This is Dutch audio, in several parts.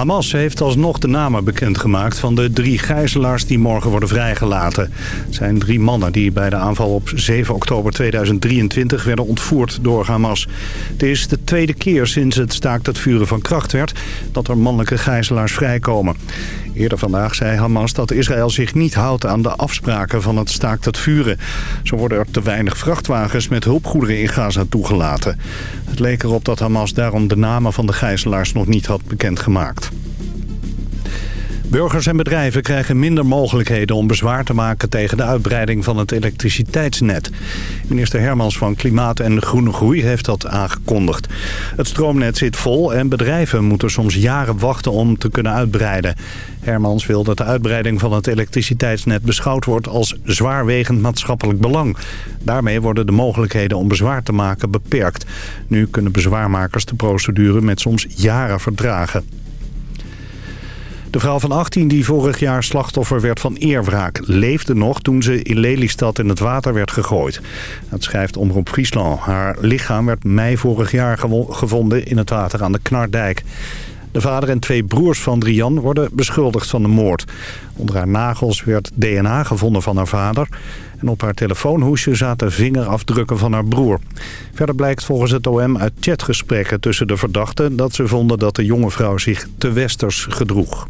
Hamas heeft alsnog de namen bekendgemaakt van de drie gijzelaars die morgen worden vrijgelaten. Het zijn drie mannen die bij de aanval op 7 oktober 2023 werden ontvoerd door Hamas. Het is de tweede keer sinds het staakt het vuren van kracht werd dat er mannelijke gijzelaars vrijkomen. Eerder vandaag zei Hamas dat Israël zich niet houdt aan de afspraken van het staakt het vuren. Zo worden er te weinig vrachtwagens met hulpgoederen in Gaza toegelaten. Het leek erop dat Hamas daarom de namen van de gijzelaars nog niet had bekendgemaakt. Burgers en bedrijven krijgen minder mogelijkheden om bezwaar te maken tegen de uitbreiding van het elektriciteitsnet. Minister Hermans van Klimaat en Groene Groei heeft dat aangekondigd. Het stroomnet zit vol en bedrijven moeten soms jaren wachten om te kunnen uitbreiden. Hermans wil dat de uitbreiding van het elektriciteitsnet beschouwd wordt als zwaarwegend maatschappelijk belang. Daarmee worden de mogelijkheden om bezwaar te maken beperkt. Nu kunnen bezwaarmakers de procedure met soms jaren verdragen. De vrouw van 18 die vorig jaar slachtoffer werd van eerwraak... leefde nog toen ze in Lelystad in het water werd gegooid. Dat schrijft Omroep Friesland. Haar lichaam werd mei vorig jaar gevonden in het water aan de Knardijk. De vader en twee broers van Drian worden beschuldigd van de moord. Onder haar nagels werd DNA gevonden van haar vader... en op haar telefoonhoesje zaten vingerafdrukken van haar broer. Verder blijkt volgens het OM uit chatgesprekken tussen de verdachten... dat ze vonden dat de jonge vrouw zich te westers gedroeg.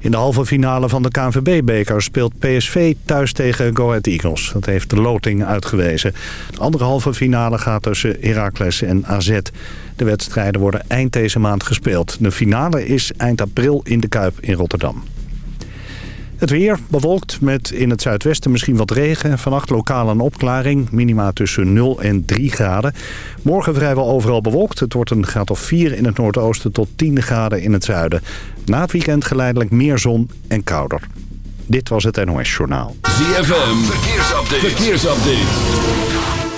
In de halve finale van de KNVB-beker speelt PSV thuis tegen Go Ahead Eagles. Dat heeft de loting uitgewezen. De andere halve finale gaat tussen Heracles en AZ. De wedstrijden worden eind deze maand gespeeld. De finale is eind april in de Kuip in Rotterdam. Het weer bewolkt met in het zuidwesten misschien wat regen. Vannacht lokaal een opklaring. Minima tussen 0 en 3 graden. Morgen vrijwel overal bewolkt. Het wordt een graad of 4 in het noordoosten tot 10 graden in het zuiden. Na het weekend geleidelijk meer zon en kouder. Dit was het NOS Journaal. ZFM, verkeersupdate. verkeersupdate.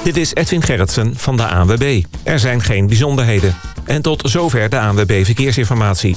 Dit is Edwin Gerritsen van de ANWB. Er zijn geen bijzonderheden. En tot zover de ANWB Verkeersinformatie.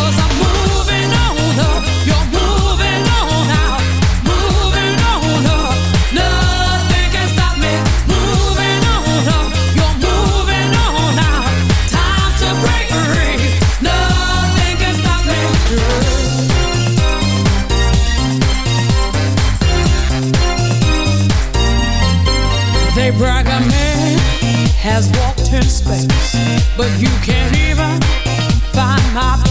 Space, but you can't even find my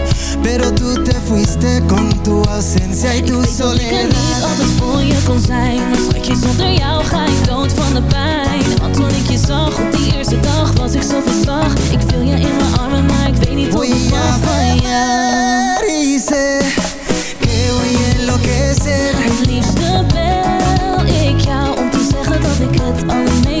Pero tú te fuiste con tu ausencia y Ik tu weet dat ik er niet soledad. altijd voor je kon zijn Maar schatje, zonder jou ga ik dood van de pijn. Want toen ik je zag op die eerste dag was ik zo verslag. Ik viel je in mijn armen, maar ik weet niet Voy ik mag van jou sé que voy a enloquecer. Het liefste bel ik jou om te zeggen dat ik het allermeest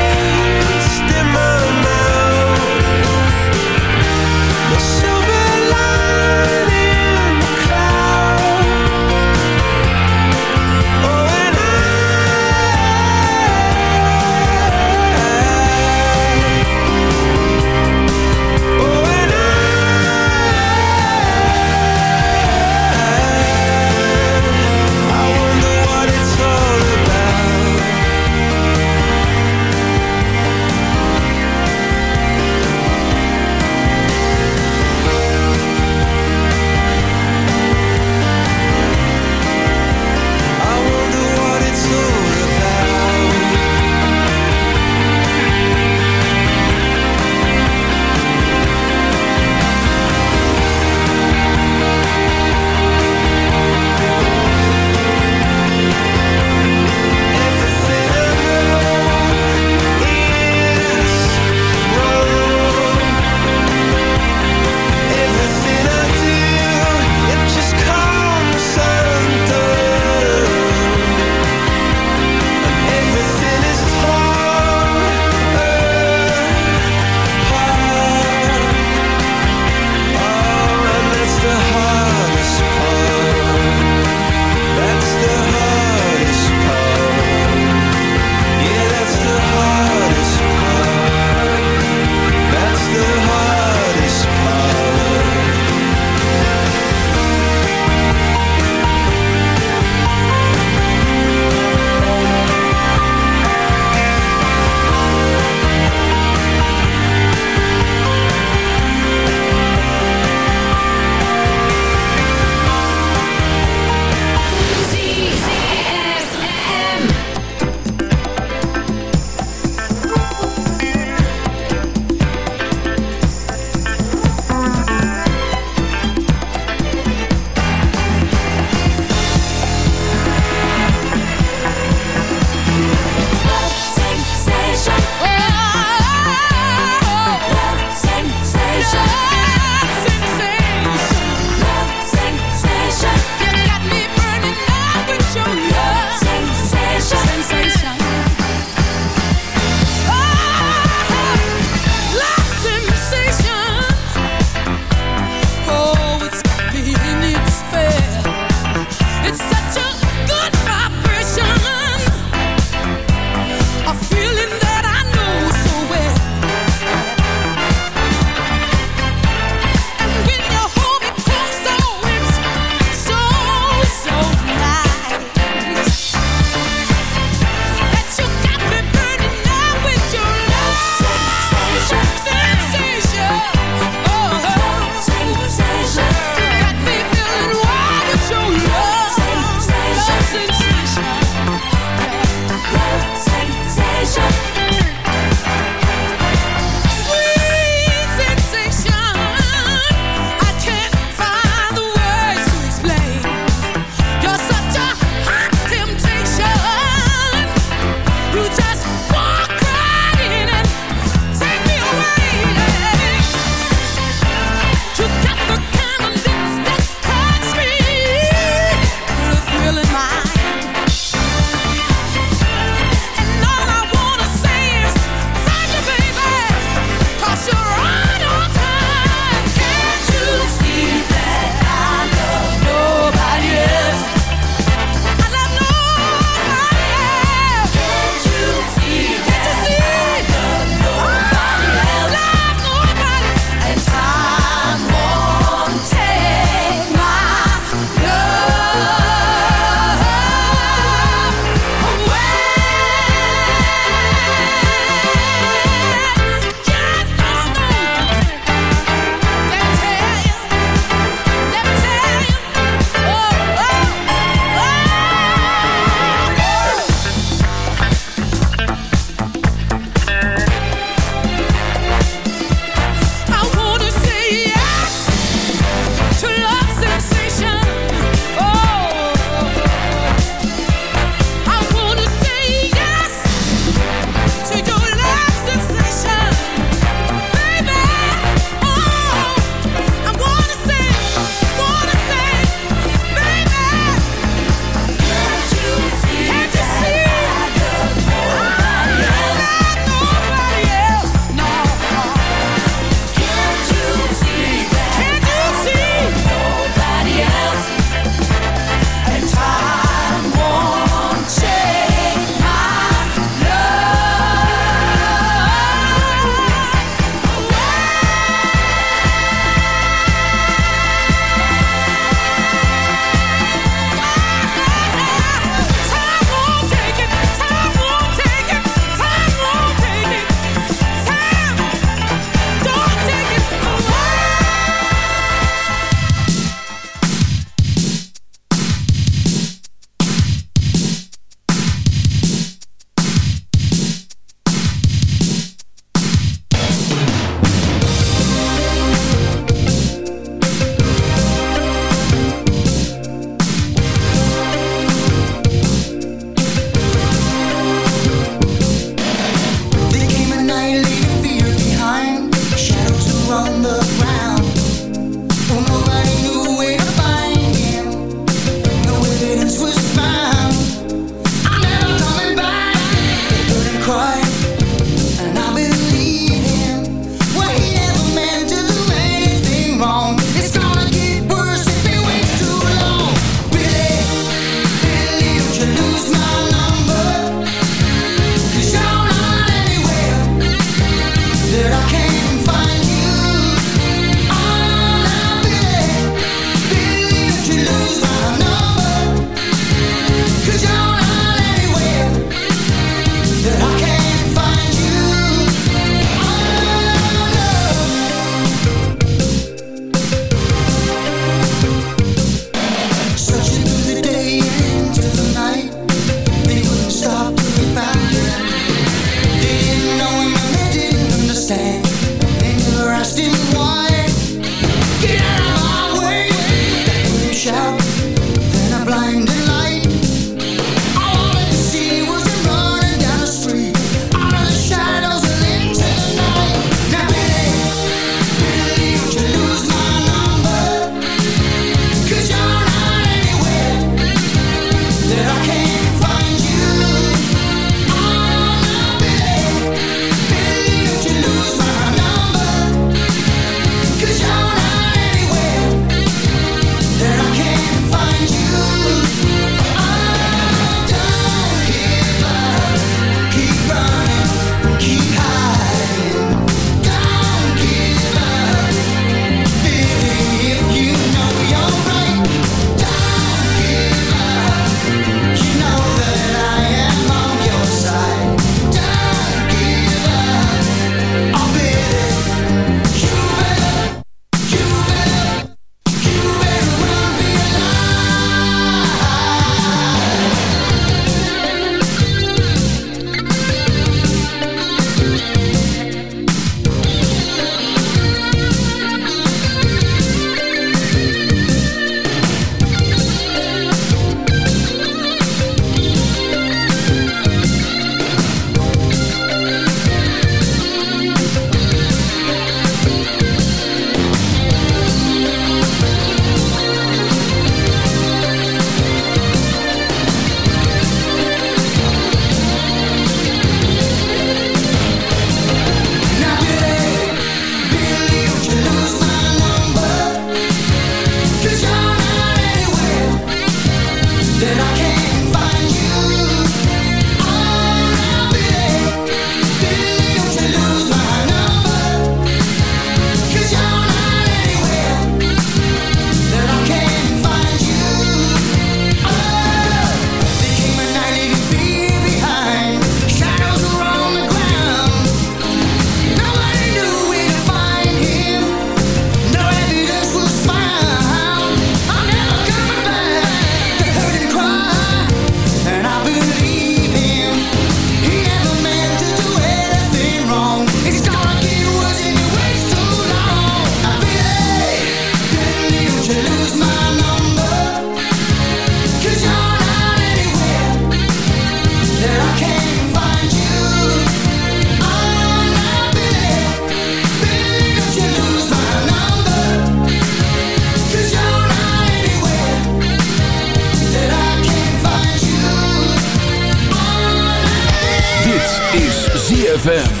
ZFM.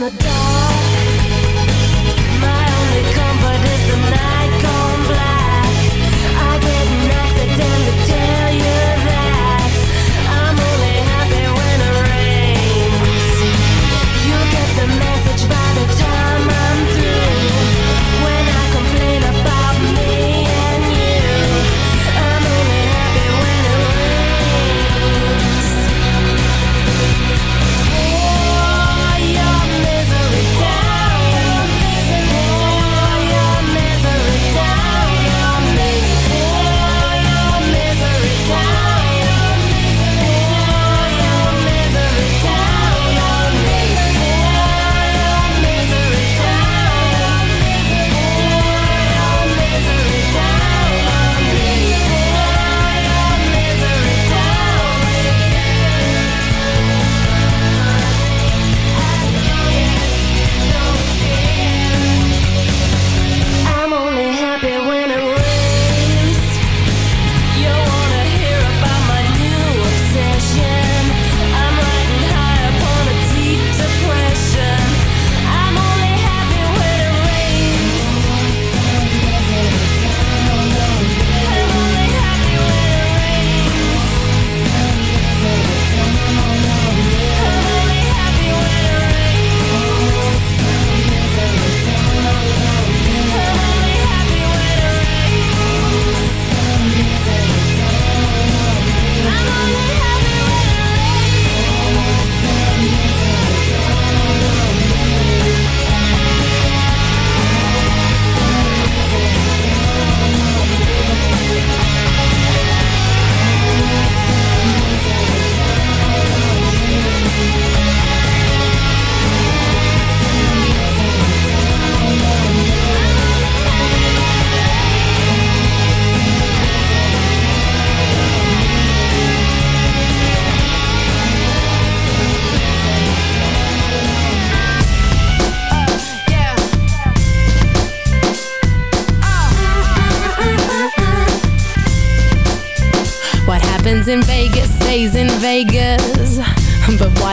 the dark.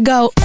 Go.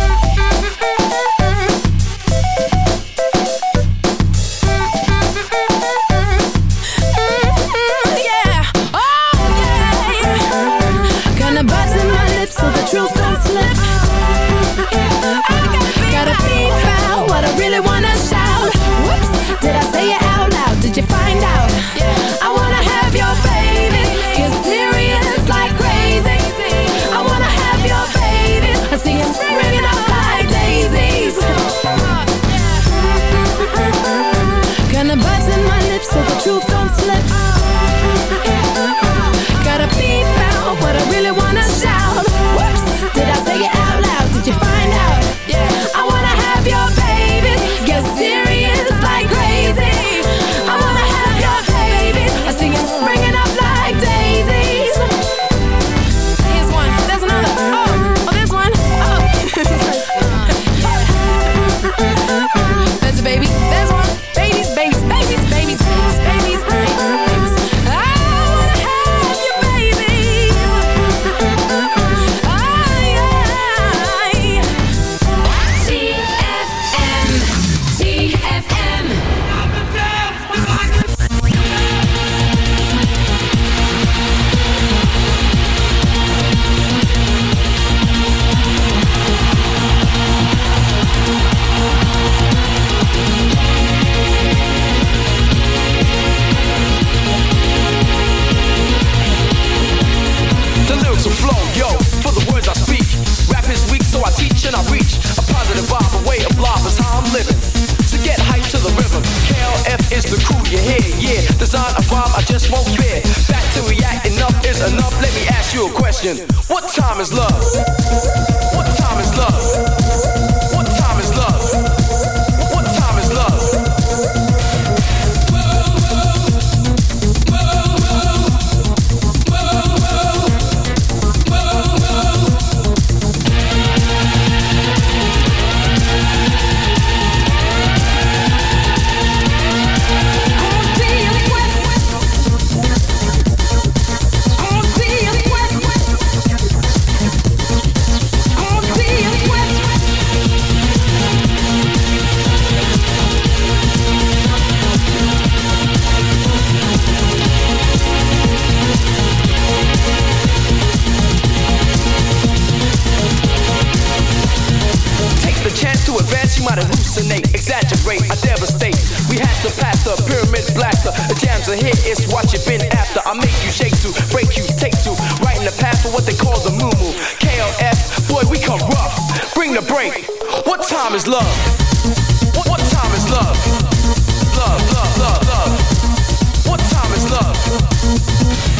Love?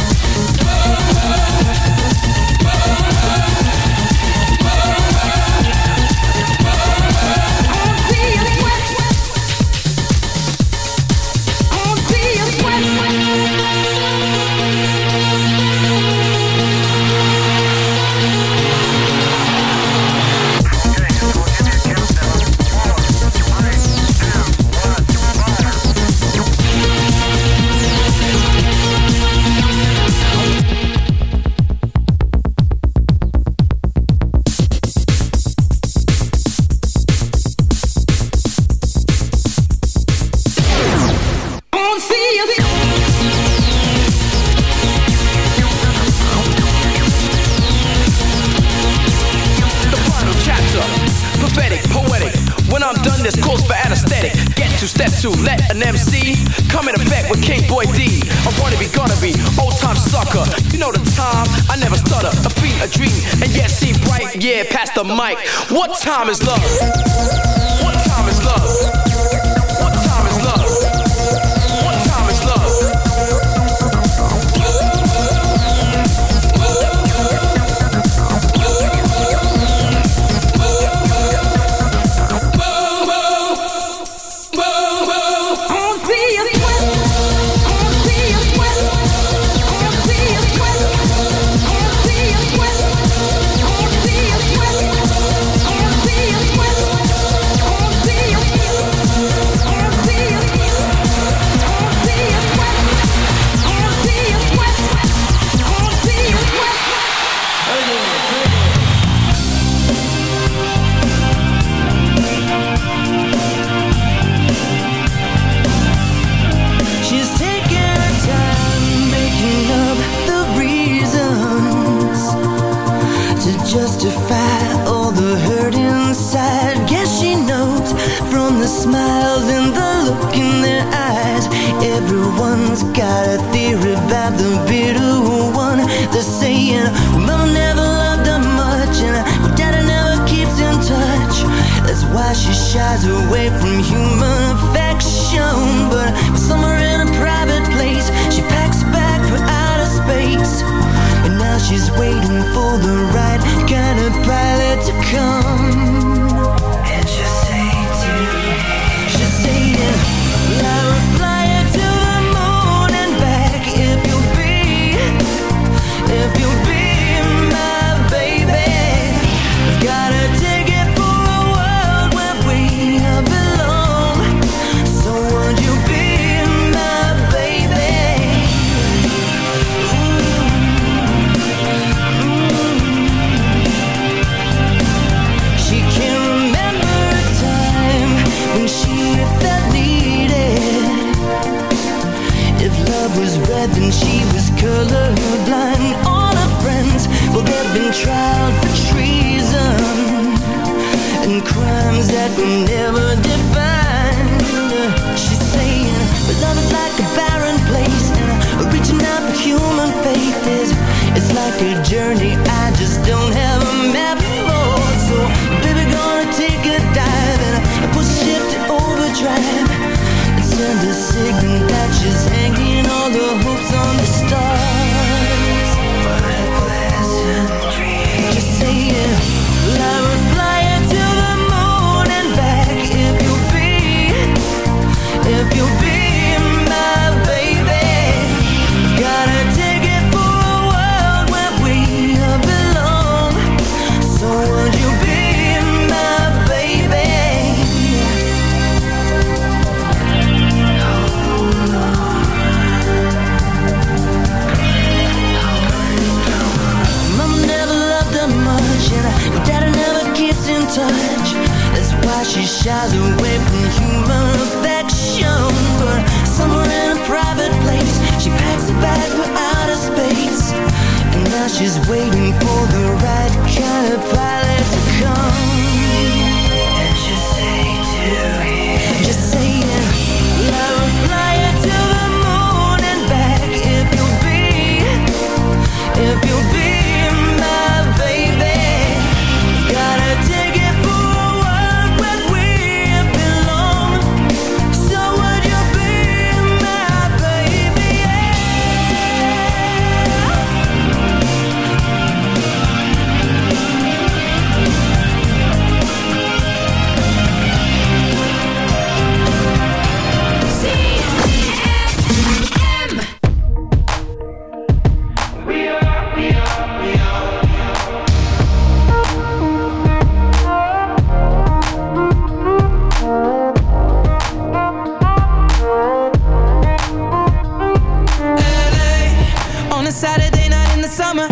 Saturday night in the summer.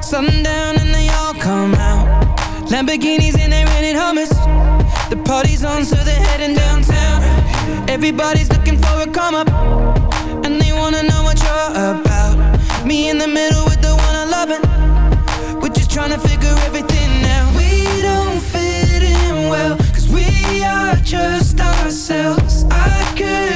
Sundown and they all come out. Lamborghinis and they're in hummus. The party's on so they're heading downtown. Everybody's looking for a come up And they wanna know what you're about. Me in the middle with the one I love We're just trying to figure everything out. We don't fit in well Cause we are just ourselves. I could